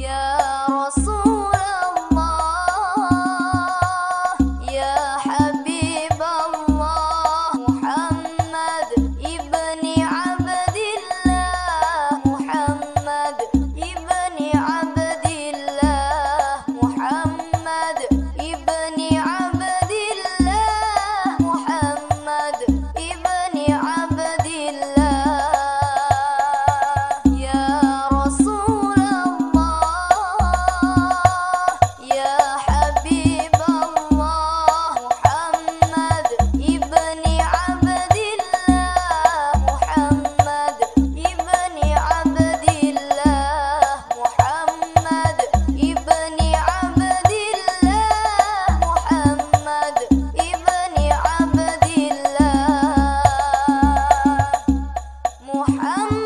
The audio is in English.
nhớ Um.